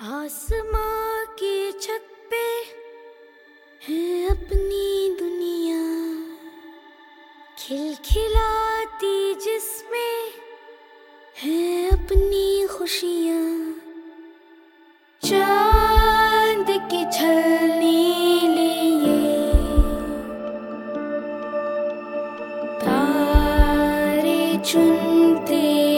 आसमां के छत पे है अपनी दुनिया। खिलखिलाती जिसमें है अपनी खुशियाँ। चाँद के छलनी चुनते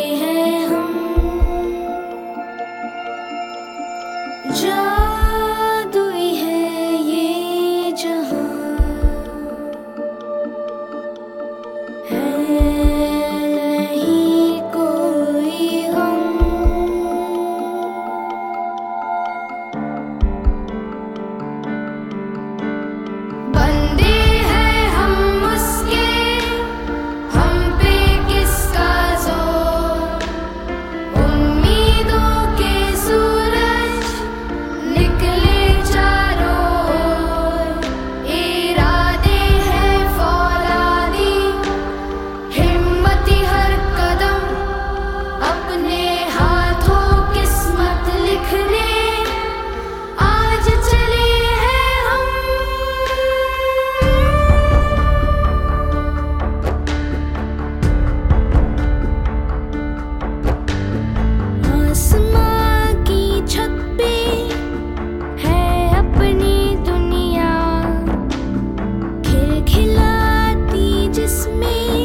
kiss me.